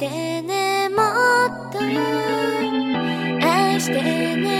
してねもっと。愛してね。